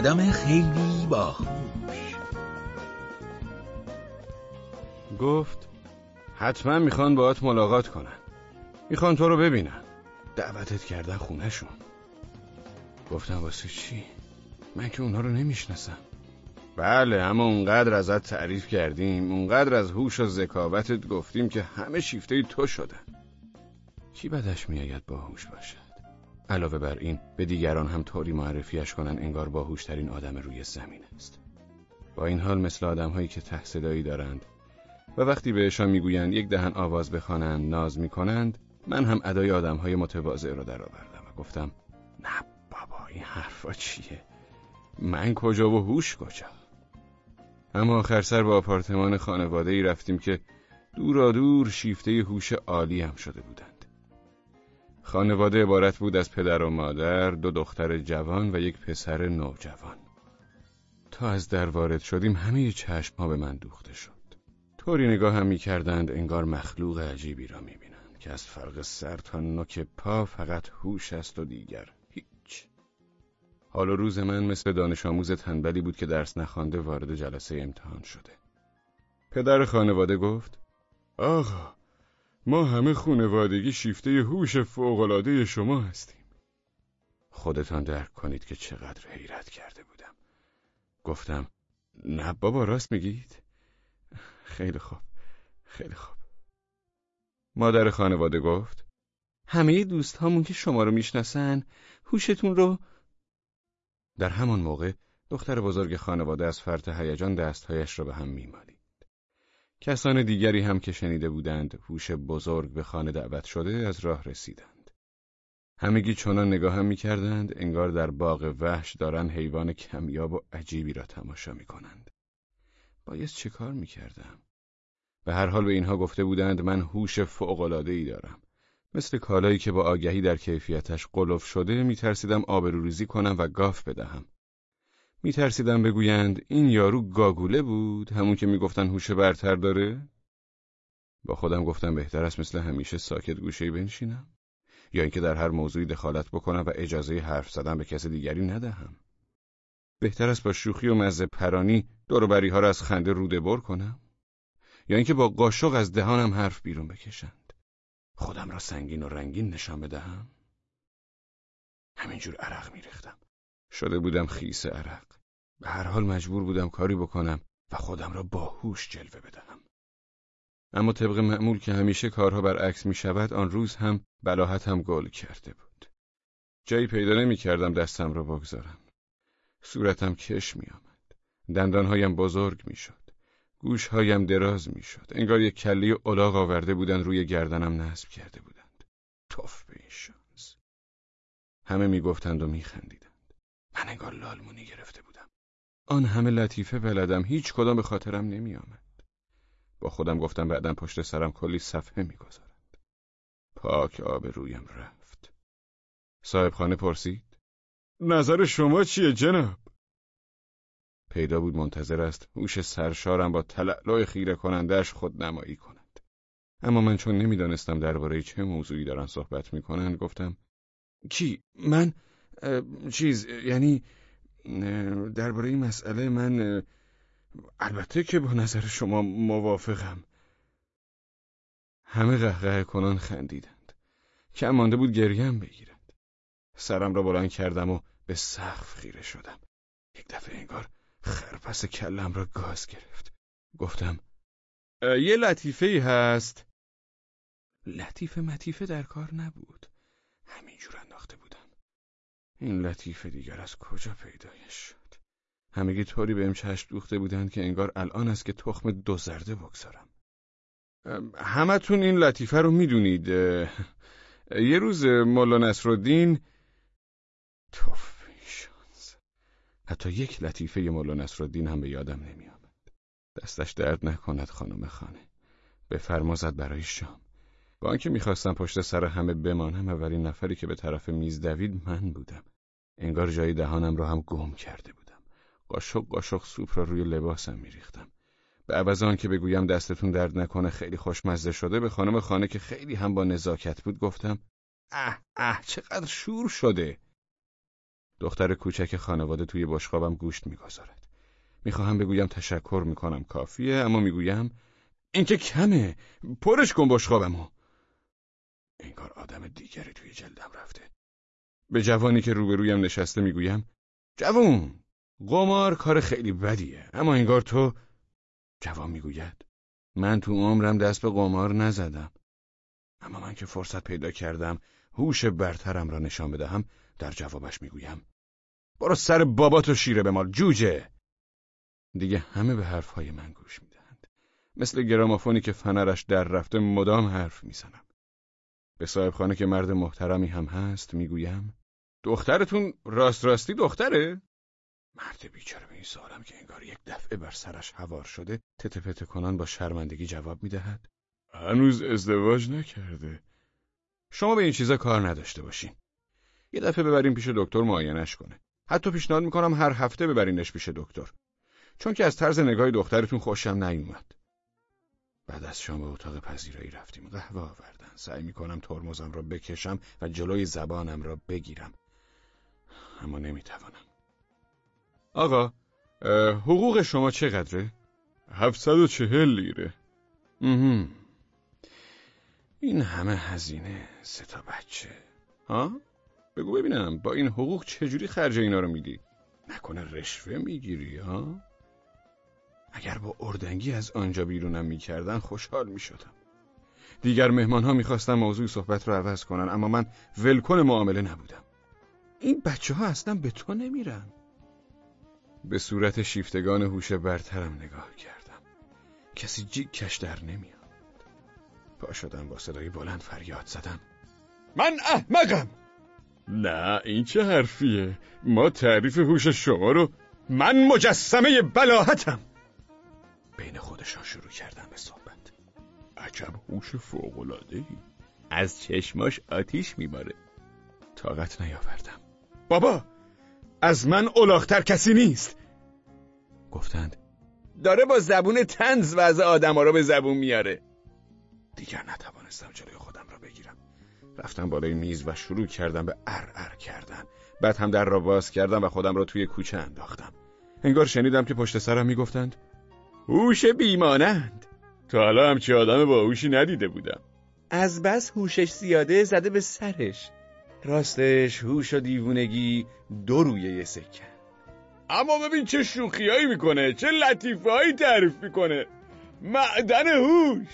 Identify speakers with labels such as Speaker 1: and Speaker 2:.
Speaker 1: آدم خیلی باهوش
Speaker 2: گفت حتما می‌خوان باهات ملاقات کنن. می‌خوان تو رو ببینن. دعوتت کردن خونهشون. گفتم واسه چی؟ من که اونا رو نمی‌شناسم. بله اما اونقدر ازت تعریف کردیم اونقدر از هوش و ذکاوتت گفتیم که همه شیفته تو شدن. کی بدش میآید باهوش باشد علاوه بر این به دیگران هم طوری معرفیش کنن انگار باهوشترین آدم روی زمین است. با این حال مثل آدم هایی که ته صدایی دارند و وقتی بهشان می‌گویند یک دهن آواز بخوانند ناز می‌کنند من هم ادای آدم های متواضع را درآوردم و گفتم نه بابا این حرفا چیه؟ من کجا و هوش کجا؟ اما آخر سر به آپارتمان خانواده ای رفتیم که دورا دور شیفته هوش عالی هم شده بودند خانواده عبارت بود از پدر و مادر دو دختر جوان و یک پسر نوجوان. تا از در وارد شدیم همه چشم ها به من دوخته شد. طوری نگاه هم می کردند انگار مخلوق عجیبی را می بینند که از فرق سر تا نوک پا فقط هوش است و دیگر هیچ. حال و روز من مثل دانش آموز تنبلی بود که درس نخوانده وارد جلسه امتحان شده. پدر خانواده گفت آقا ما همه خونوادگی شیفته هوش فوقالعاده شما هستیم. خودتان درک کنید که چقدر حیرت کرده بودم. گفتم نه بابا راست میگید؟ خیلی خوب خیلی خوب. مادر خانواده گفت همه دوست هامون که شما رو می‌شناسن هوشتون رو در همان موقع دختر بزرگ خانواده از فرط هیجان دستهایش را به هم میمالید. کسان دیگری هم که شنیده بودند هوش بزرگ به خانه دعوت شده از راه رسیدند. همگی چنان نگاه هم می‌کردند انگار در باغ وحش دارن حیوان کمیاب و عجیبی را تماشا می‌کنند. بایست چه کار می‌کردم؟ به هر حال به اینها گفته بودند من هوش ای دارم. مثل کالایی که با آگهی در کیفیتش قلف شده میترسیدم آبروریزی کنم و گاف بدهم. میترسیدم بگویند این یارو گاگوله بود همون که می‌گفتن هوش برتر داره؟ با خودم گفتم بهتر است مثل همیشه ساکت گوشه بنشینم یا اینکه در هر موضوعی دخالت بکنم و اجازه حرف زدن به کس دیگری ندهم. بهتر است با شوخی و مزه پرانی دوروبری ها را از خنده روده بر کنم یا اینکه با قاشق از دهانم حرف بیرون بکشند. خودم را سنگین و رنگین نشان بدهم. همینجور عرق میریختم. شده بودم خیس عرق به هر حال مجبور بودم کاری بکنم و خودم را باهوش جلوه بدهم اما طبق معمول که همیشه کارها برعکس می شود آن روز هم بلاحتم گل کرده بود جایی پیدا نمی کردم دستم را بگذارم صورتم کش می آمد دندانهایم بزرگ می شد گوشهایم دراز می‌شد. انگار یک کلی الاغ آورده بودند روی گردنم نصب کرده بودند. توف به این شانس. همه می‌گفتند و میخندیدند. من انگار لالمونی گرفته بودم. آن همه لطیفه بلدم هیچ کدام به خاطرم نمی آمد. با خودم گفتم بعدا پشت سرم کلی صفحه می‌گذارند. پاک آب رویم رفت. صاحب خانه پرسید. نظر شما چیه جناب؟ پیدا بود منتظر است هوش سرشارم با تلعلع خیره کنندش خود نمایی کند اما من چون نمی‌دانستم درباره چه موضوعی دارن صحبت می‌کنند گفتم کی من چیز یعنی درباره این مسئله من البته که با نظر شما موافقم. همه قهقه کنان خندیدند. کم مانده بود گریم بگیرند. سرم را بلند کردم و به سقف خیره شدم. یک دفعه انگار خرپس کلم را گاز گرفت. گفتم یه لطیفه ای هست. لطیفه مطیفه در کار نبود. همینجور انداخته بودم این لطیفه دیگر از کجا پیدایش شد همگی طوری بهم چشم دوخته بودند که انگار الان است که تخم دو زرده بگذارم همتون این لطیفه رو می‌دونید یه روز مولا نصرالدین توف حتی یک لطیفه مولا نصرالدین هم به یادم نمی آمد. دستش درد نکند خانم خانه. به فرمازد برای شام. با آنکه می‌خواستم پشت سر همه بمانم اولین نفری که به طرف میز دوید من بودم. انگار جای دهانم را هم گم کرده بودم. قاشق قاشق سوپ را روی لباسم میریختم. به عوض آن که بگویم دستتون درد نکنه خیلی خوشمزه شده به خانم خانه که خیلی هم با نزاکت بود گفتم اه اه چقدر شور شده دختر کوچک خانواده توی بشقابم گوشت می‌گذارد. می‌خواهم بگویم تشکر می‌کنم کافیه اما می‌گویم این که کمه پرش کن بشقابمو انگار آدم دیگری توی جلدم رفته. به جوانی که روبرویم نشسته می‌گویم جوون قمار کار خیلی بدیه اما انگار تو جوان می‌گوید من تو عمرم دست به قمار نزدم. اما من که فرصت پیدا کردم هوش برترم را نشان بدهم در جوابش می‌گویم برو سر باباتو شیره به مال جوجه. دیگه همه به حرفهای من گوش می‌دهند. مثل گرامافونی که فنرش در رفته مدام حرف می‌زنم. به صاحب خانه که مرد محترمی هم هست می‌گویم دخترتون راست راستی دختره؟ مرد بیچاره به این سوالم که انگار یک دفعه بر سرش هوار شده تته کنان با شرمندگی جواب می‌دهد. هنوز ازدواج نکرده. شما به این چیزا کار نداشته باشین. یه دفعه ببرین پیش دکتر معاینش کنه. حتی پیشنهاد می‌کنم هر هفته ببرینش پیش دکتر. چون که از طرز نگاه دخترتون خوشم نیومد. بعد از شام به اتاق پذیرایی رفتیم قهوه آوردن سعی می‌کنم ترمزم را بکشم و جلوی زبانم را بگیرم اما نمی‌توانم آقا حقوق شما چقدره؟ هفتصد و چهل لیره این همه هزینه سه تا بچه ها؟ بگو ببینم با این حقوق چجوری خرج اینا رو میدی؟ نکنه رشوه می‌گیری ها؟ اگر با اردنگی از آنجا بیرونم می‌کردن خوشحال می‌شدم. دیگر مهمان ها می‌خواستن موضوع صحبت رو عوض کنن اما من ولکن معامله نبودم. این بچه ها اصلا به تو نمیرن. به صورت شیفتگان هوش برترم نگاه کردم. کسی جیگ کش در نمیاد پا شدم با صدای بلند فریاد زدم من احمقم! نه این چه حرفیه؟ ما تعریف هوش شما رو من مجسمه بلاحتم. خودشان شروع کردن به صحبت. عجب هوش ای از چشماش آتیش میباره. طاقت نیاوردم. بابا از من اولاختر کسی نیست. گفتند داره با زبون تنز وضع آدم ها رو به زبون میاره. دیگر نتوانستم جلوی خودم را بگیرم. رفتم بالای میز و شروع کردم به ار ار کردن. بعد هم در را باز کردم و خودم را توی کوچه انداختم. انگار شنیدم که پشت سرم می‌گفتند هوش بیمانند. تا حالا همچی آدم با هوشی ندیده بودم. از بس هوشش زیاده زده به سرش. راستش هوش و دیوونگی دو روی یه سکن اما ببین چه شوخیایی می‌کنه چه لطیفه هایی تعریف می‌کنه. معدن هوش.